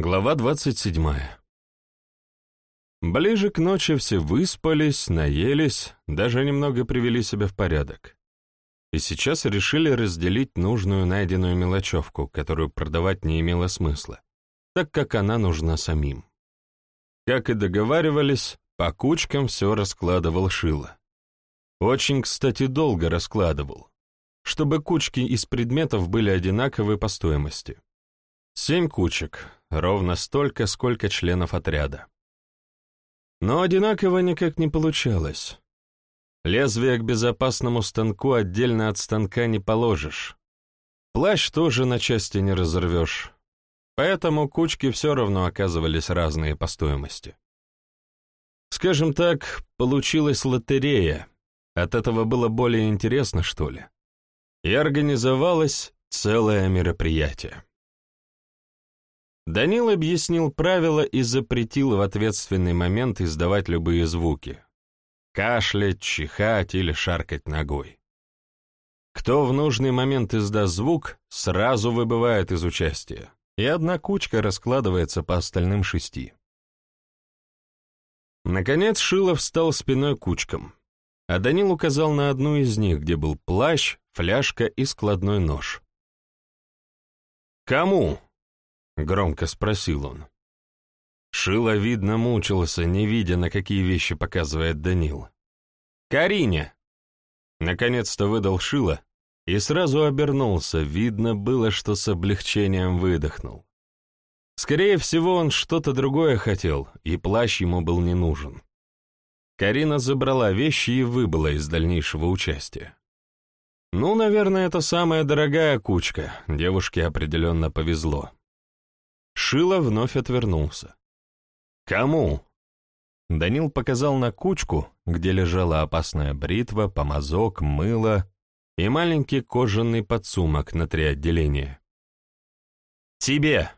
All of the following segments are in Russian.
Глава 27. Ближе к ночи все выспались, наелись, даже немного привели себя в порядок. И сейчас решили разделить нужную найденную мелочевку, которую продавать не имело смысла, так как она нужна самим. Как и договаривались, по кучкам все раскладывал Шило. Очень, кстати, долго раскладывал, чтобы кучки из предметов были одинаковы по стоимости. Семь кучек, ровно столько, сколько членов отряда. Но одинаково никак не получалось. Лезвие к безопасному станку отдельно от станка не положишь. Плащ тоже на части не разорвешь. Поэтому кучки все равно оказывались разные по стоимости. Скажем так, получилась лотерея. От этого было более интересно, что ли. И организовалось целое мероприятие. Данил объяснил правила и запретил в ответственный момент издавать любые звуки. Кашлять, чихать или шаркать ногой. Кто в нужный момент издаст звук, сразу выбывает из участия, и одна кучка раскладывается по остальным шести. Наконец Шилов встал спиной кучкам, а Данил указал на одну из них, где был плащ, фляжка и складной нож. «Кому?» — громко спросил он. Шило, видно, мучился, не видя, на какие вещи показывает Данил. «Карине!» Наконец-то выдал Шило и сразу обернулся, видно было, что с облегчением выдохнул. Скорее всего, он что-то другое хотел, и плащ ему был не нужен. Карина забрала вещи и выбыла из дальнейшего участия. Ну, наверное, это самая дорогая кучка, девушке определенно повезло. Шило вновь отвернулся. «Кому?» Данил показал на кучку, где лежала опасная бритва, помазок, мыло и маленький кожаный подсумок на три отделения. «Тебе!»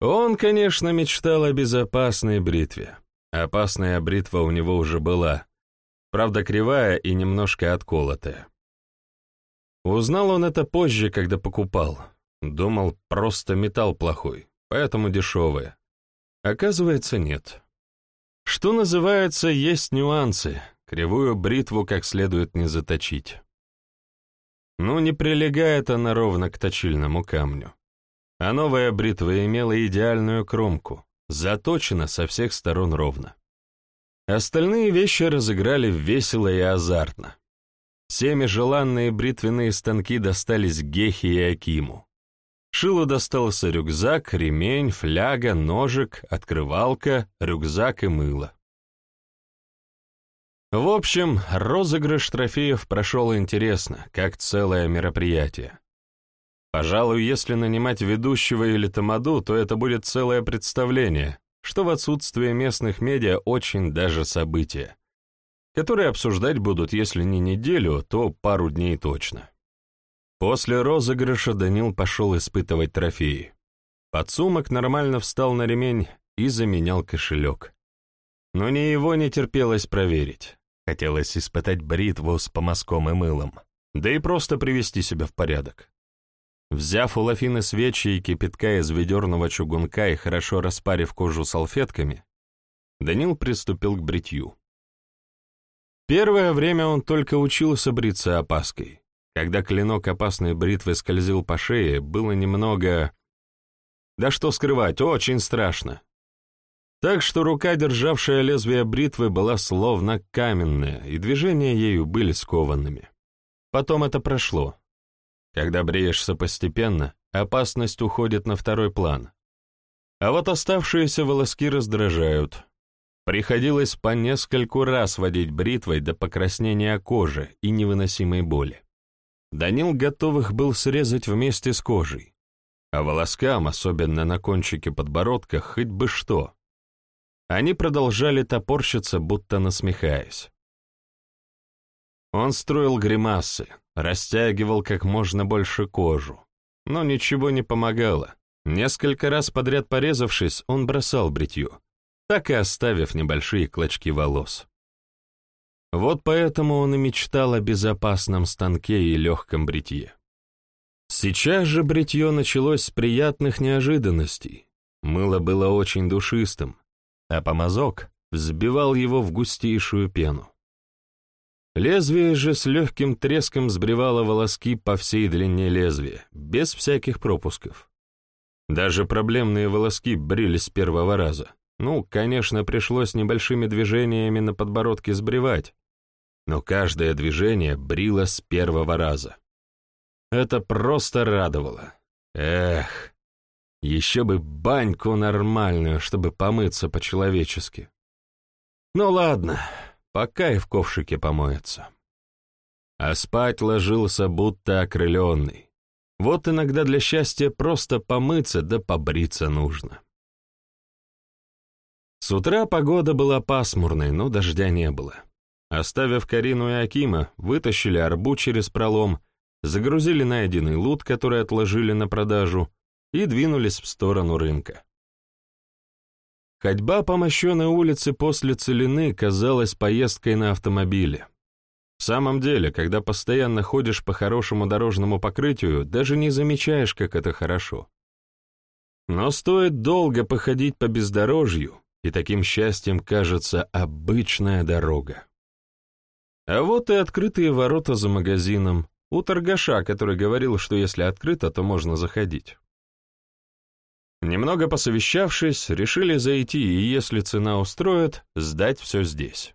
Он, конечно, мечтал о безопасной бритве. Опасная бритва у него уже была, правда кривая и немножко отколотая. Узнал он это позже, когда покупал. Думал, просто металл плохой поэтому дешевые. Оказывается, нет. Что называется, есть нюансы, кривую бритву как следует не заточить. Ну, не прилегает она ровно к точильному камню. А новая бритва имела идеальную кромку, заточена со всех сторон ровно. Остальные вещи разыграли весело и азартно. Всеми желанные бритвенные станки достались Гехе и Акиму. Шилу достался рюкзак, ремень, фляга, ножик, открывалка, рюкзак и мыло. В общем, розыгрыш трофеев прошел интересно, как целое мероприятие. Пожалуй, если нанимать ведущего или тамаду, то это будет целое представление, что в отсутствие местных медиа очень даже событие, которое обсуждать будут, если не неделю, то пару дней точно. После розыгрыша Данил пошел испытывать трофеи. Подсумок нормально встал на ремень и заменял кошелек. Но ни его не терпелось проверить. Хотелось испытать бритву с помазком и мылом, да и просто привести себя в порядок. Взяв у Лафины свечи и кипятка из ведерного чугунка и хорошо распарив кожу салфетками, Данил приступил к бритью. Первое время он только учился бриться опаской. Когда клинок опасной бритвы скользил по шее, было немного... Да что скрывать, очень страшно. Так что рука, державшая лезвие бритвы, была словно каменная, и движения ею были скованными. Потом это прошло. Когда бреешься постепенно, опасность уходит на второй план. А вот оставшиеся волоски раздражают. Приходилось по нескольку раз водить бритвой до покраснения кожи и невыносимой боли. Данил готовых был срезать вместе с кожей, а волоскам, особенно на кончике подбородка, хоть бы что. Они продолжали топорщиться, будто насмехаясь. Он строил гримасы, растягивал как можно больше кожу, но ничего не помогало. Несколько раз подряд порезавшись, он бросал бритье, так и оставив небольшие клочки волос. Вот поэтому он и мечтал о безопасном станке и легком бритье. Сейчас же бритье началось с приятных неожиданностей. Мыло было очень душистым, а помазок взбивал его в густейшую пену. Лезвие же с легким треском сбривало волоски по всей длине лезвия, без всяких пропусков. Даже проблемные волоски брились с первого раза. Ну, конечно, пришлось небольшими движениями на подбородке сбривать, но каждое движение брило с первого раза. Это просто радовало. Эх, еще бы баньку нормальную, чтобы помыться по-человечески. Ну ладно, пока и в ковшике помоется. А спать ложился будто окрыленный. Вот иногда для счастья просто помыться да побриться нужно. С утра погода была пасмурной, но дождя не было. Оставив Карину и Акима, вытащили арбу через пролом, загрузили найденный лут, который отложили на продажу, и двинулись в сторону рынка. Ходьба по мощенной улице после Целины казалась поездкой на автомобиле. В самом деле, когда постоянно ходишь по хорошему дорожному покрытию, даже не замечаешь, как это хорошо. Но стоит долго походить по бездорожью, и таким счастьем кажется обычная дорога. А вот и открытые ворота за магазином, у торгаша, который говорил, что если открыто, то можно заходить. Немного посовещавшись, решили зайти и, если цена устроит, сдать все здесь.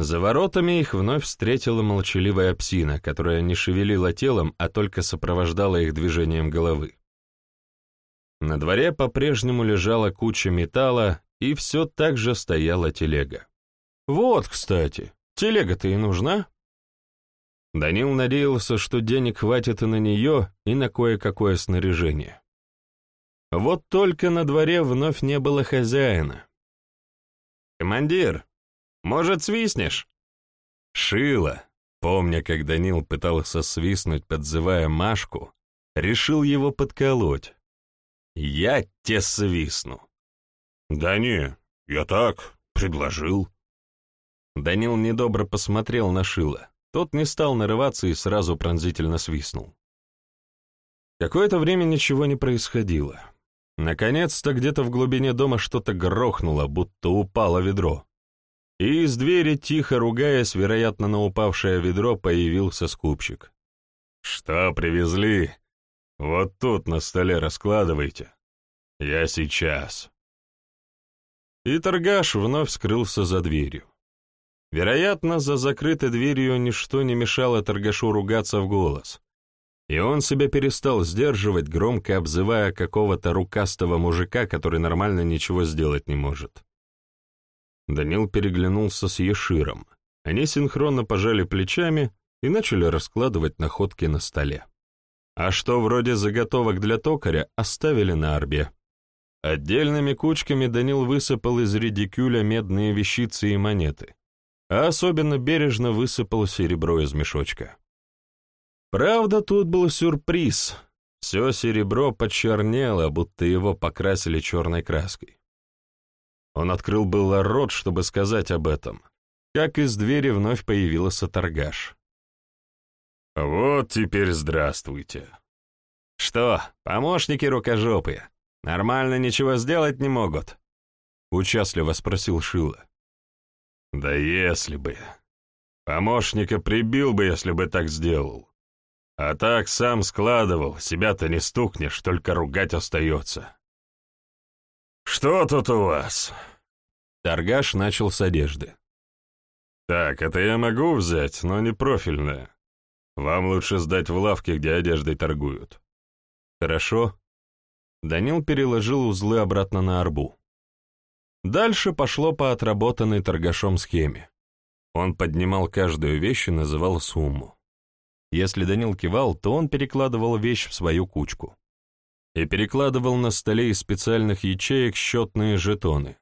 За воротами их вновь встретила молчаливая псина, которая не шевелила телом, а только сопровождала их движением головы. На дворе по-прежнему лежала куча металла, и все так же стояла телега. Вот, кстати, телега-то и нужна. Данил надеялся, что денег хватит и на нее, и на кое-какое снаряжение. Вот только на дворе вновь не было хозяина. «Командир, может, свистнешь?» Шила, помня, как Данил пытался свистнуть, подзывая Машку, решил его подколоть. «Я те свистну». «Да не, я так, предложил». Данил недобро посмотрел на Шила. Тот не стал нарываться и сразу пронзительно свистнул. Какое-то время ничего не происходило. Наконец-то где-то в глубине дома что-то грохнуло, будто упало ведро. И из двери, тихо ругаясь, вероятно, на упавшее ведро, появился скупщик. «Что привезли? Вот тут на столе раскладывайте. Я сейчас». И торгаш вновь скрылся за дверью. Вероятно, за закрытой дверью ничто не мешало торгашу ругаться в голос и он себя перестал сдерживать, громко обзывая какого-то рукастого мужика, который нормально ничего сделать не может. Данил переглянулся с Еширом. Они синхронно пожали плечами и начали раскладывать находки на столе. А что вроде заготовок для токаря оставили на арбе. Отдельными кучками Данил высыпал из редикюля медные вещицы и монеты, а особенно бережно высыпал серебро из мешочка. Правда, тут был сюрприз. Все серебро почернело, будто его покрасили черной краской. Он открыл было рот, чтобы сказать об этом, как из двери вновь появился торгаш. «Вот теперь здравствуйте». «Что, помощники рукожопые? Нормально ничего сделать не могут?» — участливо спросил Шила. «Да если бы. Помощника прибил бы, если бы так сделал. А так сам складывал, себя-то не стукнешь, только ругать остается. «Что тут у вас?» Торгаш начал с одежды. «Так, это я могу взять, но не профильное. Вам лучше сдать в лавке, где одеждой торгуют». «Хорошо». Данил переложил узлы обратно на арбу. Дальше пошло по отработанной торгашом схеме. Он поднимал каждую вещь и называл сумму. Если Данил кивал, то он перекладывал вещь в свою кучку. И перекладывал на столе из специальных ячеек счетные жетоны.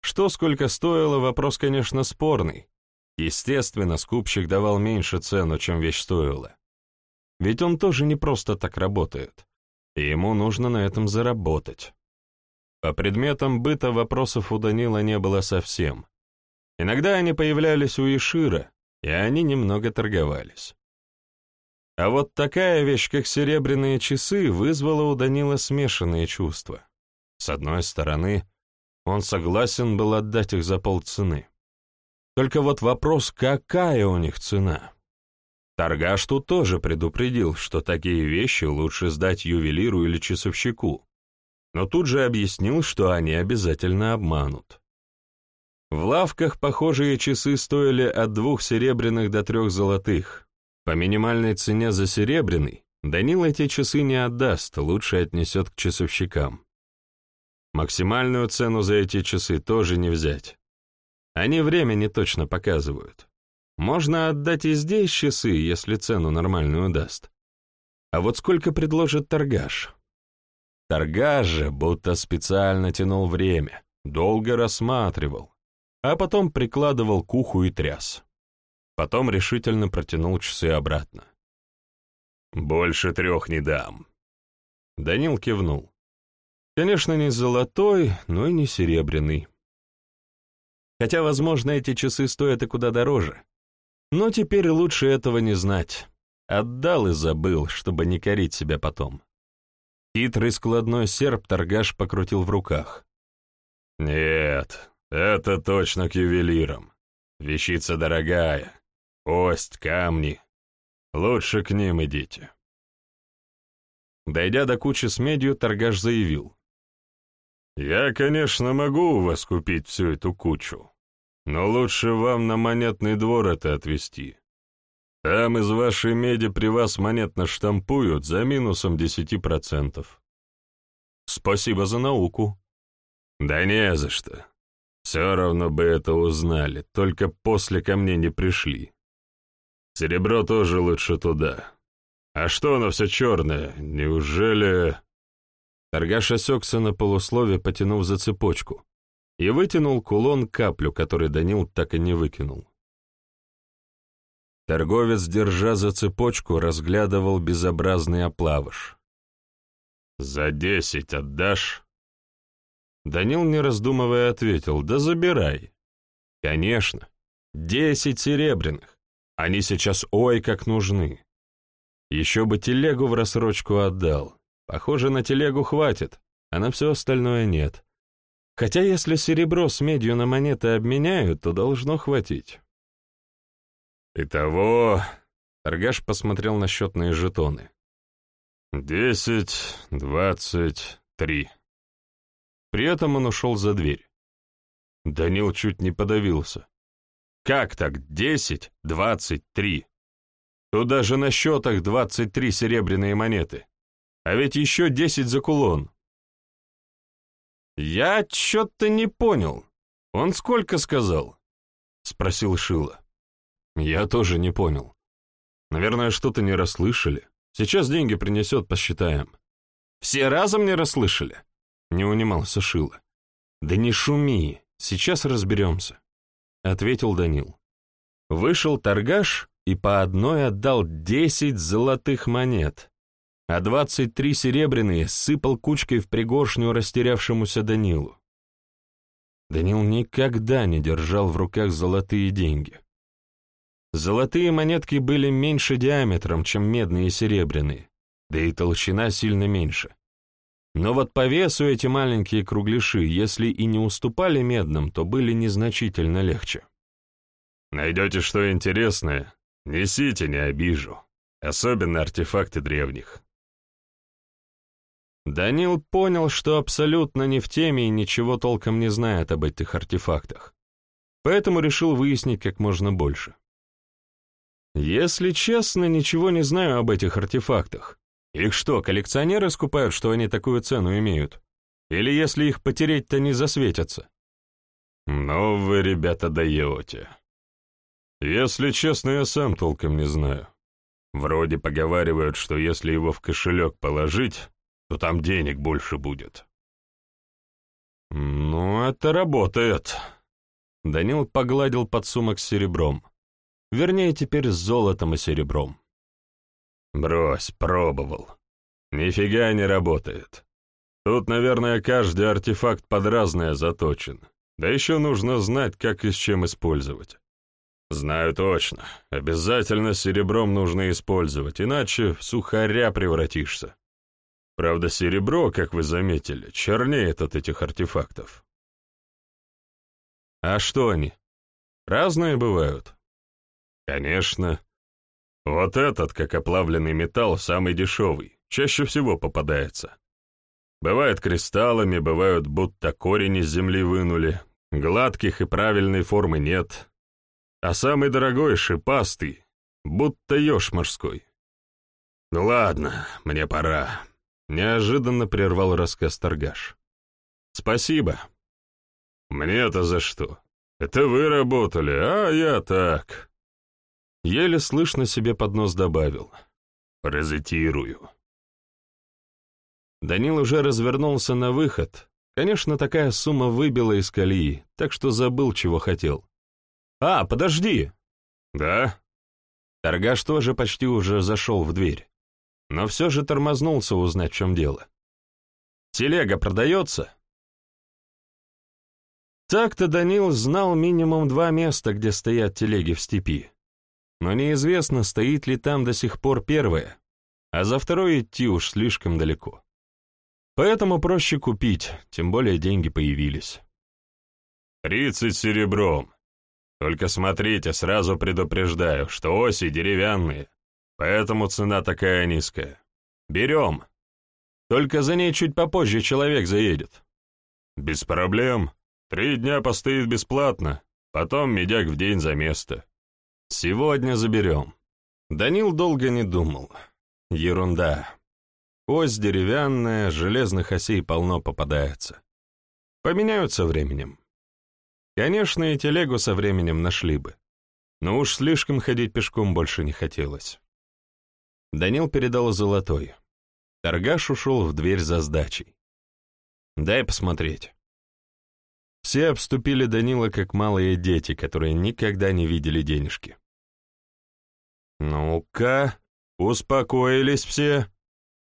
Что сколько стоило, вопрос, конечно, спорный. Естественно, скупщик давал меньше цену, чем вещь стоила. Ведь он тоже не просто так работает, и ему нужно на этом заработать. По предметам быта вопросов у Данила не было совсем. Иногда они появлялись у Ишира, и они немного торговались. А вот такая вещь, как серебряные часы, вызвала у Данила смешанные чувства. С одной стороны, он согласен был отдать их за полцены. Только вот вопрос, какая у них цена? Торгаш тут тоже предупредил, что такие вещи лучше сдать ювелиру или часовщику, но тут же объяснил, что они обязательно обманут. В лавках похожие часы стоили от двух серебряных до трех золотых. По минимальной цене за серебряный Данил эти часы не отдаст, лучше отнесет к часовщикам. Максимальную цену за эти часы тоже не взять. Они время не точно показывают. Можно отдать и здесь часы, если цену нормальную даст. А вот сколько предложит торгаш? Торгаш же будто специально тянул время, долго рассматривал, а потом прикладывал к уху и тряс. Потом решительно протянул часы обратно. «Больше трех не дам». Данил кивнул. Конечно, не золотой, но и не серебряный. Хотя, возможно, эти часы стоят и куда дороже. Но теперь лучше этого не знать. Отдал и забыл, чтобы не корить себя потом. Хитрый складной серп торгаш покрутил в руках. «Нет, это точно к ювелирам. Вещица дорогая. Кость, камни. Лучше к ним идите». Дойдя до кучи с медью, торгаш заявил. «Я, конечно, могу у вас купить всю эту кучу, но лучше вам на монетный двор это отвезти. Там из вашей меди при вас монет наштампуют за минусом десяти процентов». «Спасибо за науку». «Да не за что. Все равно бы это узнали, только после ко мне не пришли. Серебро тоже лучше туда. А что оно все черное? Неужели...» Торгаш осекся на полуслове, потянув за цепочку, и вытянул кулон каплю, который Данил так и не выкинул. Торговец, держа за цепочку, разглядывал безобразный оплавыш. «За десять отдашь?» Данил, не раздумывая, ответил, «Да забирай». «Конечно, десять серебряных. Они сейчас ой как нужны. Еще бы телегу в рассрочку отдал. Похоже, на телегу хватит, а на все остальное нет. Хотя если серебро с медью на монеты обменяют, то должно хватить. Итого, торгаш посмотрел на счетные жетоны. Десять, двадцать, три. При этом он ушел за дверь. Данил чуть не подавился. Как так десять, двадцать, три? Тут даже на счетах двадцать три серебряные монеты. А ведь еще десять за кулон. «Я что-то не понял. Он сколько сказал?» — спросил Шила. «Я тоже не понял. Наверное, что-то не расслышали. Сейчас деньги принесет, посчитаем». «Все разом не расслышали?» — не унимался Шила. «Да не шуми, сейчас разберемся», — ответил Данил. Вышел торгаш и по одной отдал десять золотых монет, а двадцать три серебряные сыпал кучкой в пригоршню растерявшемуся Данилу. Данил никогда не держал в руках золотые деньги. Золотые монетки были меньше диаметром, чем медные и серебряные, да и толщина сильно меньше. Но вот по весу эти маленькие кругляши, если и не уступали медным, то были незначительно легче. «Найдете что интересное? Несите, не обижу. Особенно артефакты древних. Данил понял, что абсолютно не в теме и ничего толком не знает об этих артефактах, поэтому решил выяснить как можно больше. Если честно, ничего не знаю об этих артефактах. Их что, коллекционеры скупают, что они такую цену имеют? Или если их потереть, то не засветятся? Ну вы, ребята, даете. Если честно, я сам толком не знаю. Вроде поговаривают, что если его в кошелек положить, то там денег больше будет. «Ну, это работает». Данил погладил подсумок с серебром. Вернее, теперь с золотом и серебром. «Брось, пробовал. Нифига не работает. Тут, наверное, каждый артефакт под разное заточен. Да еще нужно знать, как и с чем использовать. «Знаю точно. Обязательно серебром нужно использовать, иначе в сухаря превратишься. Правда, серебро, как вы заметили, чернеет от этих артефактов». «А что они? Разные бывают?» «Конечно. Вот этот, как оплавленный металл, самый дешевый, чаще всего попадается. Бывает кристаллами, бывают будто корень из земли вынули, гладких и правильной формы нет. А самый дорогой — шипастый, будто еж морской. «Ну ладно, мне пора», — неожиданно прервал рассказ торгаш. «Спасибо». «Мне-то за что? Это вы работали, а я так». Еле слышно себе под нос добавил. «Паразитирую». Данил уже развернулся на выход. Конечно, такая сумма выбила из колеи, так что забыл, чего хотел. «А, подожди!» «Да?» Торгаш тоже почти уже зашел в дверь, но все же тормознулся узнать, в чем дело. «Телега продается?» Так-то Данил знал минимум два места, где стоят телеги в степи. Но неизвестно, стоит ли там до сих пор первое, а за второе идти уж слишком далеко. Поэтому проще купить, тем более деньги появились. «Тридцать серебром. Только смотрите, сразу предупреждаю, что оси деревянные, поэтому цена такая низкая. Берем. Только за ней чуть попозже человек заедет». «Без проблем. Три дня постоит бесплатно, потом медяк в день за место». «Сегодня заберем». Данил долго не думал. Ерунда. Ось деревянная, железных осей полно попадается. Поменяются временем. Конечно, и телегу со временем нашли бы. Но уж слишком ходить пешком больше не хотелось. Данил передал золотой. Торгаш ушел в дверь за сдачей. «Дай посмотреть». Все обступили Данила как малые дети, которые никогда не видели денежки. «Ну-ка, успокоились все»,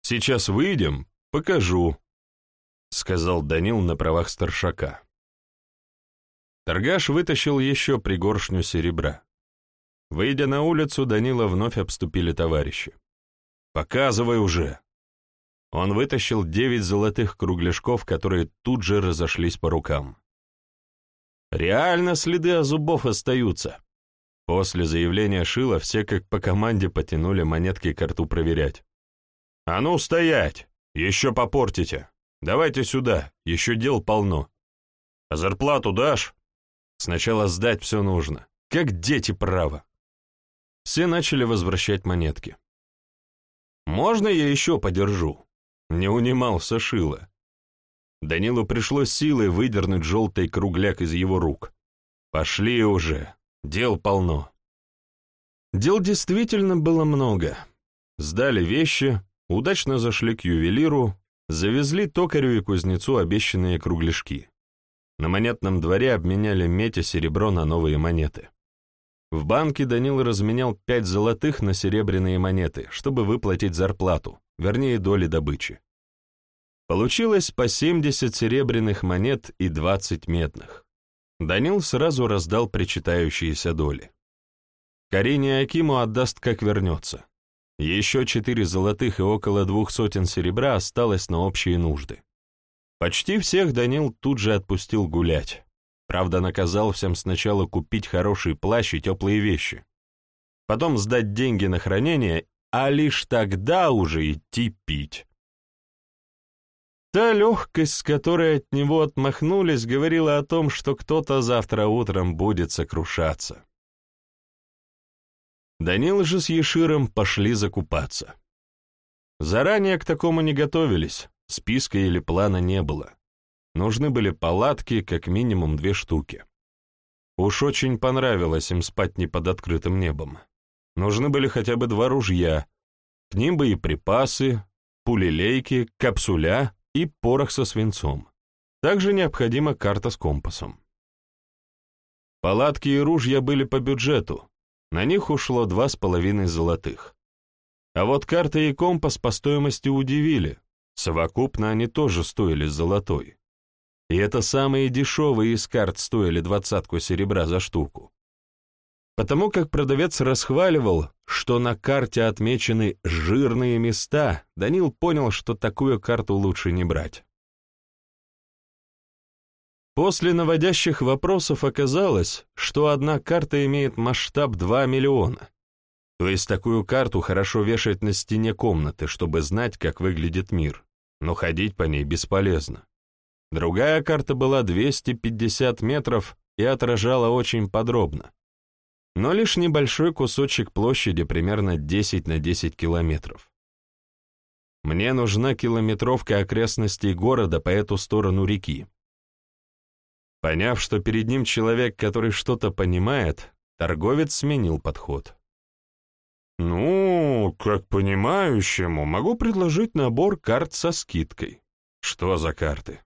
Сейчас выйдем, покажу», — сказал Данил на правах старшака. Торгаш вытащил еще пригоршню серебра. Выйдя на улицу, Данила вновь обступили товарищи. «Показывай уже!» Он вытащил девять золотых кругляшков, которые тут же разошлись по рукам. «Реально следы от зубов остаются!» После заявления Шила все как по команде потянули монетки к рту проверять. «А ну, стоять! Еще попортите! Давайте сюда, еще дел полно. А зарплату дашь? Сначала сдать все нужно. Как дети, право!» Все начали возвращать монетки. «Можно я еще подержу?» Не унимался Шила. Данилу пришлось силой выдернуть желтый кругляк из его рук. «Пошли уже, дел полно». Дел действительно было много. Сдали вещи, Удачно зашли к ювелиру, завезли токарю и кузнецу обещанные кругляшки. На монетном дворе обменяли медь и серебро на новые монеты. В банке Данил разменял пять золотых на серебряные монеты, чтобы выплатить зарплату, вернее, доли добычи. Получилось по 70 серебряных монет и 20 медных. Данил сразу раздал причитающиеся доли. Карине Акиму отдаст, как вернется. Еще четыре золотых и около двух сотен серебра осталось на общие нужды. Почти всех Данил тут же отпустил гулять. Правда, наказал всем сначала купить хороший плащ и теплые вещи. Потом сдать деньги на хранение, а лишь тогда уже идти пить. Та легкость, с которой от него отмахнулись, говорила о том, что кто-то завтра утром будет сокрушаться. Данил же с Еширом пошли закупаться. Заранее к такому не готовились, списка или плана не было. Нужны были палатки, как минимум две штуки. Уж очень понравилось им спать не под открытым небом. Нужны были хотя бы два ружья, к ним бы и припасы, пулелейки, капсуля и порох со свинцом. Также необходима карта с компасом. Палатки и ружья были по бюджету, на них ушло два с половиной золотых. А вот карта и компас по стоимости удивили. Совокупно они тоже стоили золотой. И это самые дешевые из карт стоили двадцатку серебра за штуку. Потому как продавец расхваливал, что на карте отмечены жирные места, Данил понял, что такую карту лучше не брать. После наводящих вопросов оказалось, что одна карта имеет масштаб 2 миллиона. То есть такую карту хорошо вешать на стене комнаты, чтобы знать, как выглядит мир, но ходить по ней бесполезно. Другая карта была 250 метров и отражала очень подробно, но лишь небольшой кусочек площади примерно 10 на 10 километров. Мне нужна километровка окрестностей города по эту сторону реки. Поняв, что перед ним человек, который что-то понимает, торговец сменил подход. «Ну, как понимающему, могу предложить набор карт со скидкой. Что за карты?»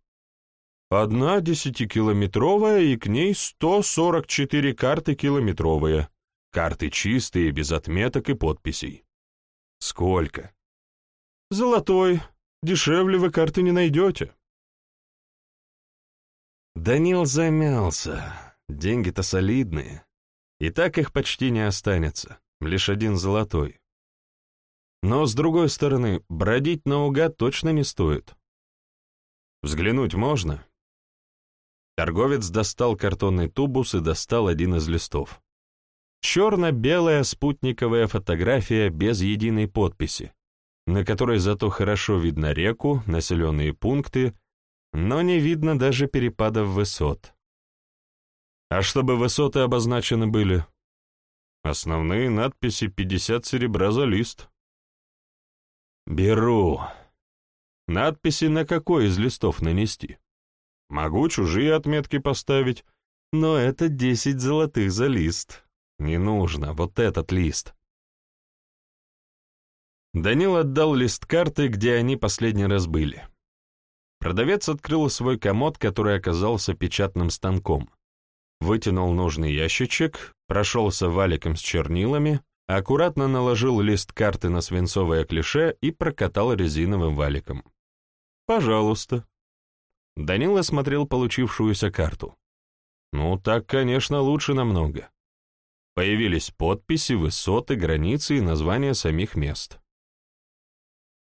Одна десятикилометровая и к ней 144 карты километровые. Карты чистые, без отметок и подписей. Сколько? Золотой. Дешевле вы карты не найдете. Данил замялся. Деньги-то солидные. И так их почти не останется. Лишь один золотой. Но, с другой стороны, бродить наугад точно не стоит. Взглянуть можно, Торговец достал картонный тубус и достал один из листов. Черно-белая спутниковая фотография без единой подписи, на которой зато хорошо видно реку, населенные пункты, но не видно даже перепадов высот. А чтобы высоты обозначены были? Основные надписи 50 серебра за лист. Беру. Надписи на какой из листов нанести? Могу чужие отметки поставить, но это десять золотых за лист. Не нужно, вот этот лист. Данил отдал лист карты, где они последний раз были. Продавец открыл свой комод, который оказался печатным станком. Вытянул нужный ящичек, прошелся валиком с чернилами, аккуратно наложил лист карты на свинцовое клише и прокатал резиновым валиком. «Пожалуйста», Данила смотрел получившуюся карту. Ну, так, конечно, лучше намного. Появились подписи, высоты, границы и названия самих мест.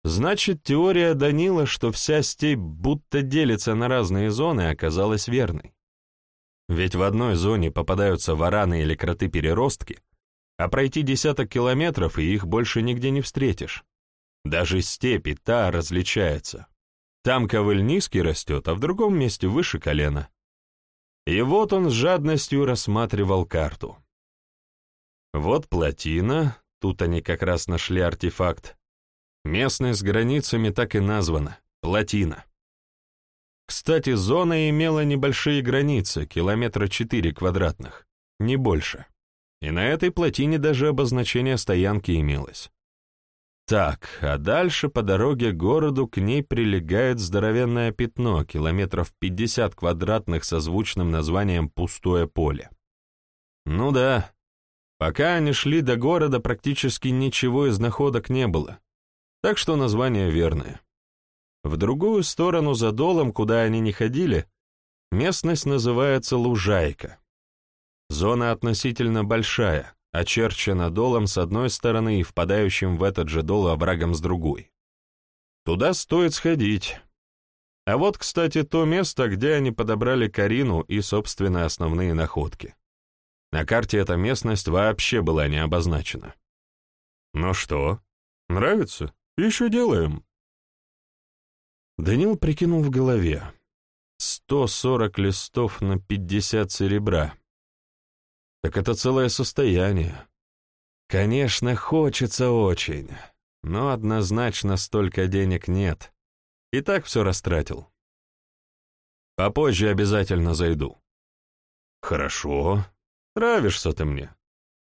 Значит, теория Данила, что вся степь будто делится на разные зоны, оказалась верной. Ведь в одной зоне попадаются вараны или кроты-переростки, а пройти десяток километров, и их больше нигде не встретишь. Даже степи та различается. Там ковыль низкий растет, а в другом месте выше колена. И вот он с жадностью рассматривал карту. Вот плотина, тут они как раз нашли артефакт. Местность с границами так и названа — плотина. Кстати, зона имела небольшие границы, километра четыре квадратных, не больше. И на этой плотине даже обозначение стоянки имелось. Так, а дальше по дороге к городу к ней прилегает здоровенное пятно, километров 50 квадратных со звучным названием «Пустое поле». Ну да, пока они шли до города, практически ничего из находок не было, так что название верное. В другую сторону за долом, куда они не ходили, местность называется Лужайка. Зона относительно большая, очерчена долом с одной стороны и впадающим в этот же дол оврагом с другой. Туда стоит сходить. А вот, кстати, то место, где они подобрали Карину и, собственно, основные находки. На карте эта местность вообще была не обозначена. Ну что, нравится? Еще делаем. Данил прикинул в голове. 140 листов на 50 серебра так это целое состояние. Конечно, хочется очень, но однозначно столько денег нет. И так все растратил. Попозже обязательно зайду. Хорошо. Нравишься ты мне.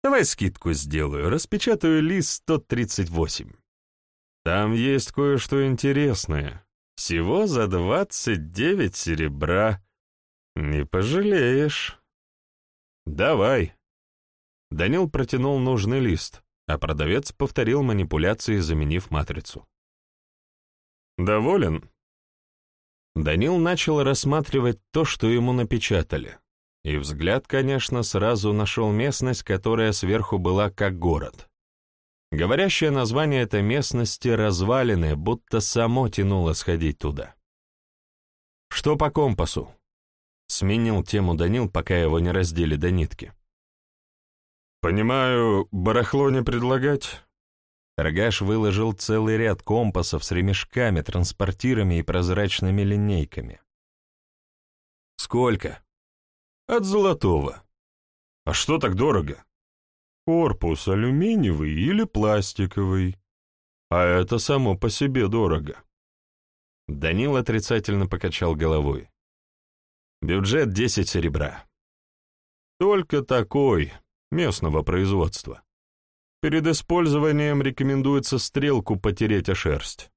Давай скидку сделаю, распечатаю лист 138. Там есть кое-что интересное. Всего за 29 серебра. Не пожалеешь. «Давай». Данил протянул нужный лист, а продавец повторил манипуляции, заменив матрицу. «Доволен?» Данил начал рассматривать то, что ему напечатали. и взгляд, конечно, сразу нашел местность, которая сверху была как город. Говорящее название этой местности развалины, будто само тянуло сходить туда. «Что по компасу?» — сменил тему Данил, пока его не раздели до нитки. «Понимаю, барахло не предлагать?» Торгаш выложил целый ряд компасов с ремешками, транспортирами и прозрачными линейками. «Сколько?» «От золотого». «А что так дорого?» «Корпус алюминиевый или пластиковый. А это само по себе дорого». Данил отрицательно покачал головой. «Бюджет десять серебра». «Только такой, местного производства. Перед использованием рекомендуется стрелку потереть о шерсть».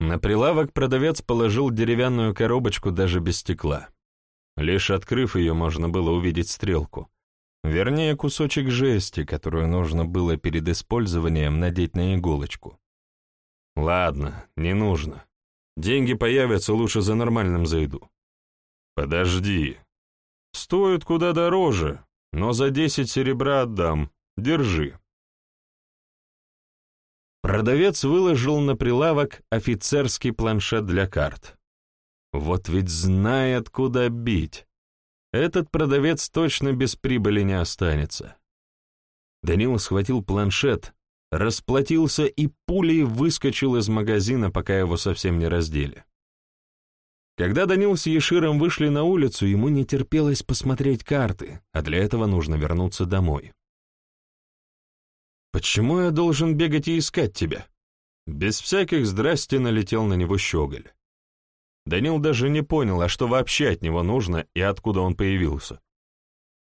На прилавок продавец положил деревянную коробочку даже без стекла. Лишь открыв ее, можно было увидеть стрелку. Вернее, кусочек жести, которую нужно было перед использованием надеть на иголочку. Ладно, не нужно. Деньги появятся, лучше за нормальным зайду. Подожди. Стоит куда дороже, но за десять серебра отдам. Держи. Продавец выложил на прилавок офицерский планшет для карт. Вот ведь знает, куда бить. Этот продавец точно без прибыли не останется. Данил схватил планшет, расплатился и пулей выскочил из магазина, пока его совсем не раздели. Когда Данил с Еширом вышли на улицу, ему не терпелось посмотреть карты, а для этого нужно вернуться домой. «Почему я должен бегать и искать тебя?» Без всяких здрасти налетел на него щеголь. Данил даже не понял, а что вообще от него нужно и откуда он появился.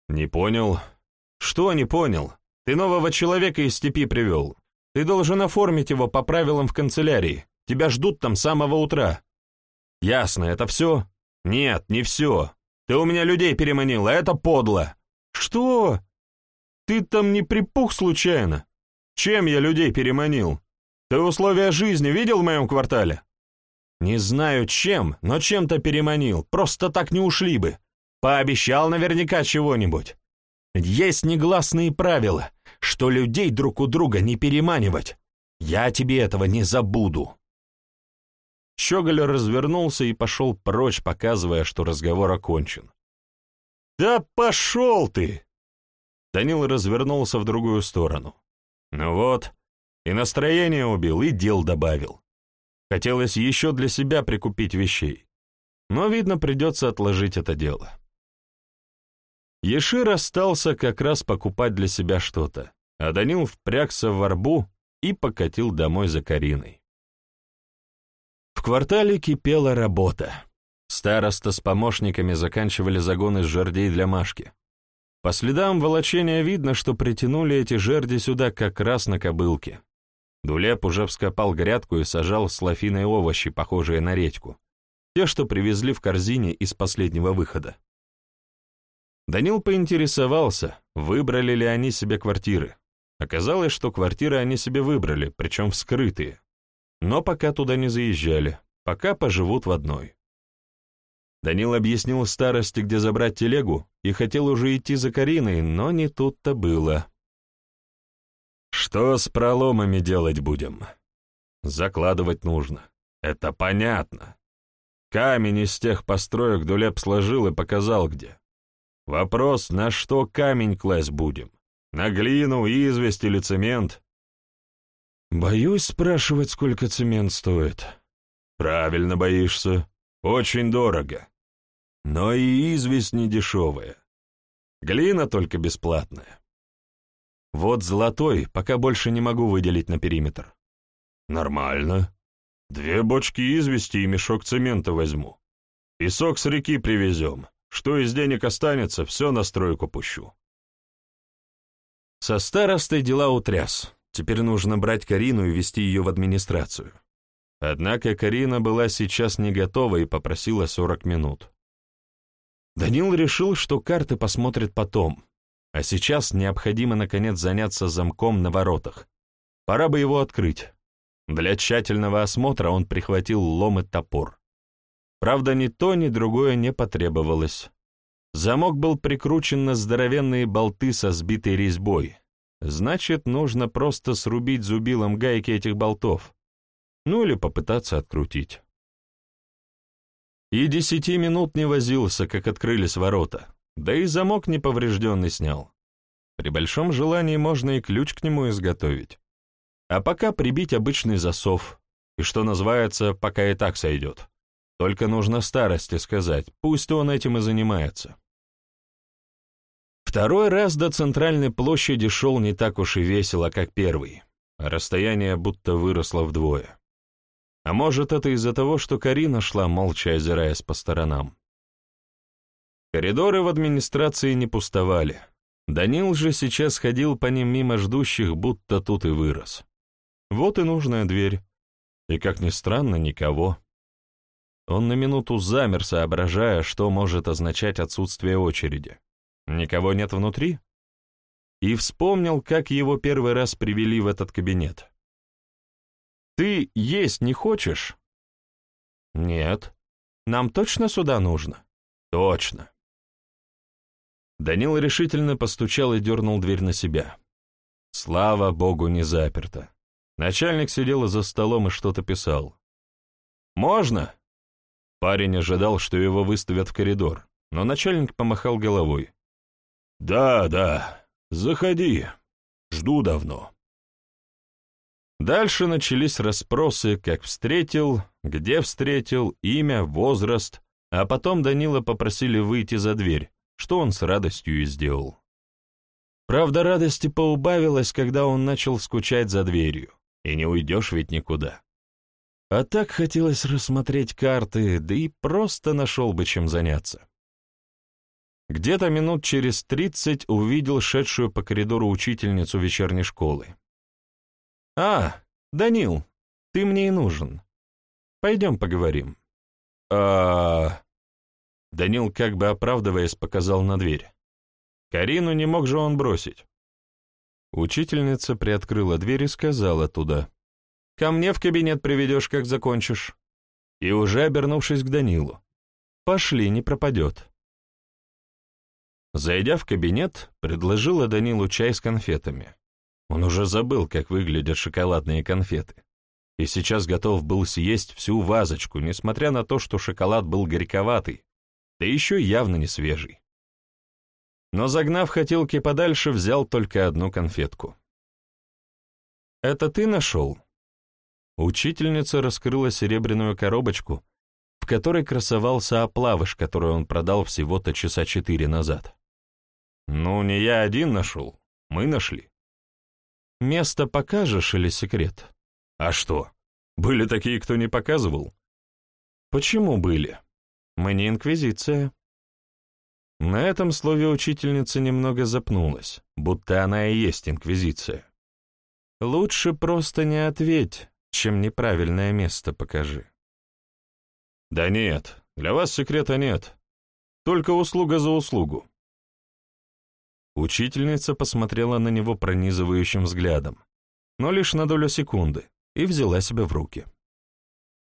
«Не понял?» «Что не понял? Ты нового человека из степи привел. Ты должен оформить его по правилам в канцелярии. Тебя ждут там с самого утра». «Ясно, это все?» «Нет, не все. Ты у меня людей переманил, а это подло». «Что? Ты там не припух случайно? Чем я людей переманил? Ты условия жизни видел в моем квартале?» Не знаю чем, но чем-то переманил. Просто так не ушли бы. Пообещал наверняка чего-нибудь. Есть негласные правила, что людей друг у друга не переманивать. Я тебе этого не забуду. Щеголь развернулся и пошел прочь, показывая, что разговор окончен. «Да пошел ты!» Данил развернулся в другую сторону. Ну вот, и настроение убил, и дел добавил. Хотелось еще для себя прикупить вещей. Но, видно, придется отложить это дело. Ешир остался как раз покупать для себя что-то, а Данил впрягся в арбу и покатил домой за Кариной. Квартале кипела работа. Староста с помощниками заканчивали загон из жердей для Машки. По следам волочения видно, что притянули эти жерди сюда как раз на кобылке. Дулеп уже вскопал грядку и сажал с лафиной овощи, похожие на редьку. Те, что привезли в корзине из последнего выхода. Данил поинтересовался, выбрали ли они себе квартиры. Оказалось, что квартиры они себе выбрали, причем вскрытые. Но пока туда не заезжали, пока поживут в одной. Данил объяснил старости, где забрать телегу, и хотел уже идти за Кариной, но не тут-то было. Что с проломами делать будем? Закладывать нужно. Это понятно. Камень из тех построек Дулеп сложил и показал где. Вопрос, на что камень класть будем? На глину, известь или цемент? Боюсь спрашивать, сколько цемент стоит. Правильно боишься. Очень дорого. Но и известь не дешевая. Глина только бесплатная. Вот золотой, пока больше не могу выделить на периметр. Нормально. Две бочки извести и мешок цемента возьму. Песок с реки привезем. Что из денег останется, все на стройку пущу. Со старостой дела утряс. Теперь нужно брать Карину и вести ее в администрацию. Однако Карина была сейчас не готова и попросила 40 минут. Данил решил, что карты посмотрит потом, а сейчас необходимо, наконец, заняться замком на воротах. Пора бы его открыть. Для тщательного осмотра он прихватил лом и топор. Правда, ни то, ни другое не потребовалось. Замок был прикручен на здоровенные болты со сбитой резьбой. Значит, нужно просто срубить зубилом гайки этих болтов. Ну или попытаться открутить. И десяти минут не возился, как открылись ворота. Да и замок неповрежденный снял. При большом желании можно и ключ к нему изготовить. А пока прибить обычный засов. И что называется, пока и так сойдет. Только нужно старости сказать, пусть он этим и занимается. Второй раз до центральной площади шел не так уж и весело, как первый. Расстояние будто выросло вдвое. А может, это из-за того, что Карина шла, молча озираясь по сторонам. Коридоры в администрации не пустовали. Данил же сейчас ходил по ним мимо ждущих, будто тут и вырос. Вот и нужная дверь. И, как ни странно, никого. Он на минуту замер, соображая, что может означать отсутствие очереди. Никого нет внутри? И вспомнил, как его первый раз привели в этот кабинет. «Ты есть не хочешь?» «Нет. Нам точно сюда нужно?» «Точно». Данил решительно постучал и дернул дверь на себя. Слава богу, не заперто. Начальник сидел за столом и что-то писал. «Можно?» Парень ожидал, что его выставят в коридор, но начальник помахал головой. «Да, да, заходи. Жду давно». Дальше начались расспросы, как встретил, где встретил, имя, возраст, а потом Данила попросили выйти за дверь, что он с радостью и сделал. Правда, радости поубавилось, когда он начал скучать за дверью, и не уйдешь ведь никуда. А так хотелось рассмотреть карты, да и просто нашел бы чем заняться. Где-то минут через тридцать увидел шедшую по коридору учительницу вечерней школы. «А, Данил, ты мне и нужен. Пойдем поговорим». «А...» Данил, как бы оправдываясь, показал на дверь. Карину не мог же он бросить. Учительница приоткрыла дверь и сказала туда. «Ко мне в кабинет приведешь, как закончишь». И уже обернувшись к Данилу. «Пошли, не пропадет». Зайдя в кабинет, предложила Данилу чай с конфетами. Он уже забыл, как выглядят шоколадные конфеты. И сейчас готов был съесть всю вазочку, несмотря на то, что шоколад был горьковатый, да еще явно не свежий. Но загнав хотелки подальше, взял только одну конфетку. «Это ты нашел?» Учительница раскрыла серебряную коробочку, в которой красовался оплавыш, который он продал всего-то часа четыре назад. «Ну, не я один нашел. Мы нашли». «Место покажешь или секрет?» «А что? Были такие, кто не показывал?» «Почему были? Мы не инквизиция». На этом слове учительница немного запнулась, будто она и есть инквизиция. «Лучше просто не ответь, чем неправильное место покажи». «Да нет, для вас секрета нет. Только услуга за услугу. Учительница посмотрела на него пронизывающим взглядом, но лишь на долю секунды, и взяла себя в руки.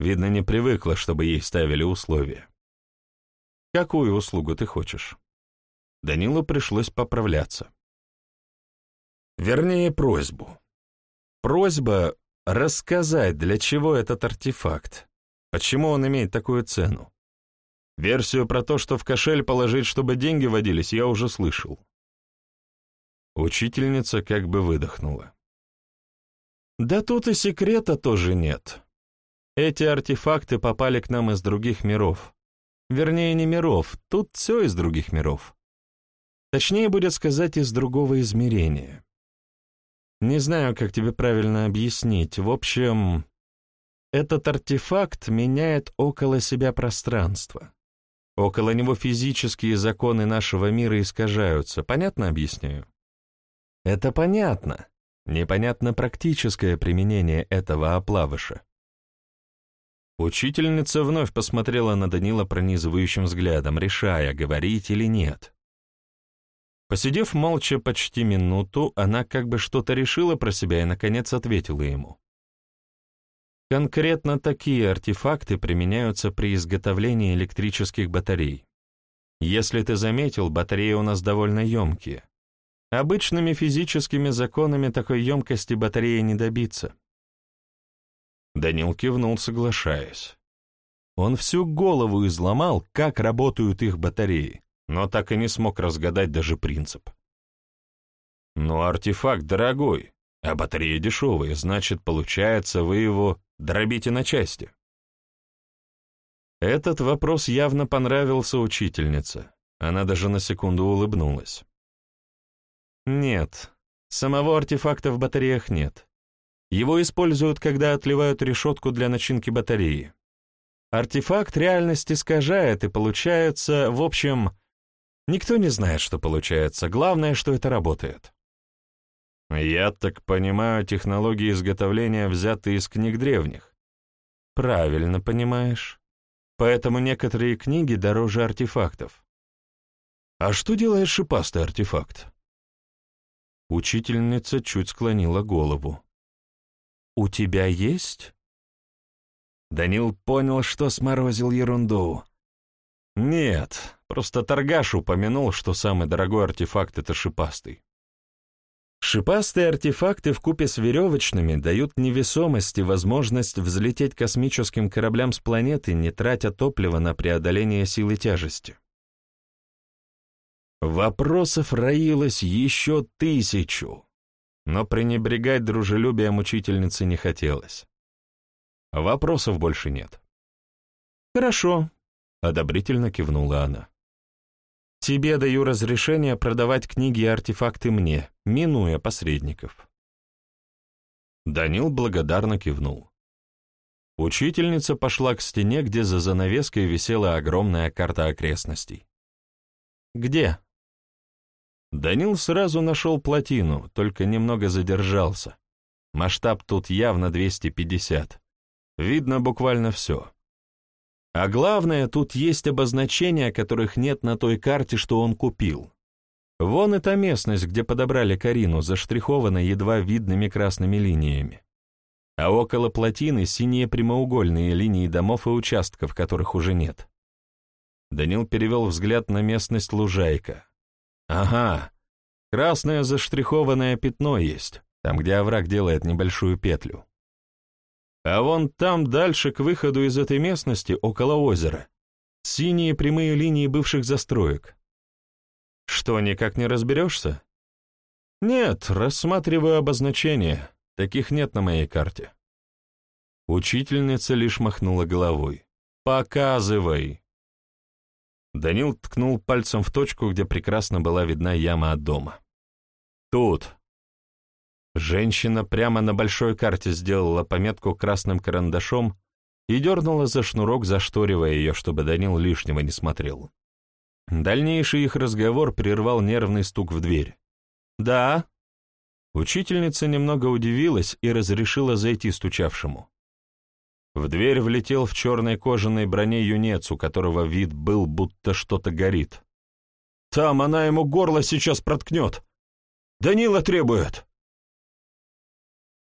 Видно, не привыкла, чтобы ей ставили условия. «Какую услугу ты хочешь?» Данилу пришлось поправляться. Вернее, просьбу. Просьба рассказать, для чего этот артефакт, почему он имеет такую цену. Версию про то, что в кошель положить, чтобы деньги водились, я уже слышал. Учительница как бы выдохнула. Да тут и секрета тоже нет. Эти артефакты попали к нам из других миров. Вернее, не миров, тут все из других миров. Точнее будет сказать, из другого измерения. Не знаю, как тебе правильно объяснить. В общем, этот артефакт меняет около себя пространство. Около него физические законы нашего мира искажаются. Понятно объясняю? Это понятно. Непонятно практическое применение этого оплавыша. Учительница вновь посмотрела на Данила пронизывающим взглядом, решая, говорить или нет. Посидев молча почти минуту, она как бы что-то решила про себя и, наконец, ответила ему. Конкретно такие артефакты применяются при изготовлении электрических батарей. Если ты заметил, батареи у нас довольно емкие. Обычными физическими законами такой емкости батареи не добиться. Данил кивнул, соглашаясь. Он всю голову изломал, как работают их батареи, но так и не смог разгадать даже принцип. Но артефакт дорогой, а батареи дешевые, значит, получается, вы его дробите на части. Этот вопрос явно понравился учительнице. Она даже на секунду улыбнулась. Нет, самого артефакта в батареях нет. Его используют, когда отливают решетку для начинки батареи. Артефакт реальность искажает, и получается, в общем, никто не знает, что получается. Главное, что это работает. Я так понимаю, технологии изготовления взяты из книг древних. Правильно понимаешь. Поэтому некоторые книги дороже артефактов. А что делает шипастый артефакт? Учительница чуть склонила голову. «У тебя есть?» Данил понял, что сморозил ерунду. «Нет, просто торгаш упомянул, что самый дорогой артефакт — это шипастый. Шипастые артефакты в купе с веревочными дают невесомость и возможность взлететь космическим кораблям с планеты, не тратя топлива на преодоление силы тяжести. Вопросов роилось еще тысячу, но пренебрегать дружелюбием учительницы не хотелось. Вопросов больше нет. «Хорошо», — одобрительно кивнула она. Тебе даю разрешение продавать книги и артефакты мне, минуя посредников». Данил благодарно кивнул. Учительница пошла к стене, где за занавеской висела огромная карта окрестностей. «Где?» Данил сразу нашел плотину, только немного задержался. Масштаб тут явно 250. Видно буквально все. А главное, тут есть обозначения, которых нет на той карте, что он купил. Вон эта местность, где подобрали Карину, заштрихована едва видными красными линиями. А около плотины синие прямоугольные линии домов и участков, которых уже нет. Данил перевел взгляд на местность Лужайка. Ага, красное заштрихованное пятно есть, там, где овраг делает небольшую петлю. А вон там, дальше, к выходу из этой местности, около озера, синие прямые линии бывших застроек. Что, никак не разберешься? Нет, рассматриваю обозначения. Таких нет на моей карте. Учительница лишь махнула головой. «Показывай!» Данил ткнул пальцем в точку, где прекрасно была видна яма от дома. «Тут!» Женщина прямо на большой карте сделала пометку красным карандашом и дернула за шнурок, зашторивая ее, чтобы Данил лишнего не смотрел. Дальнейший их разговор прервал нервный стук в дверь. «Да?» Учительница немного удивилась и разрешила зайти стучавшему. В дверь влетел в черной кожаной броне юнец, у которого вид был, будто что-то горит. «Там она ему горло сейчас проткнет! Данила требует!»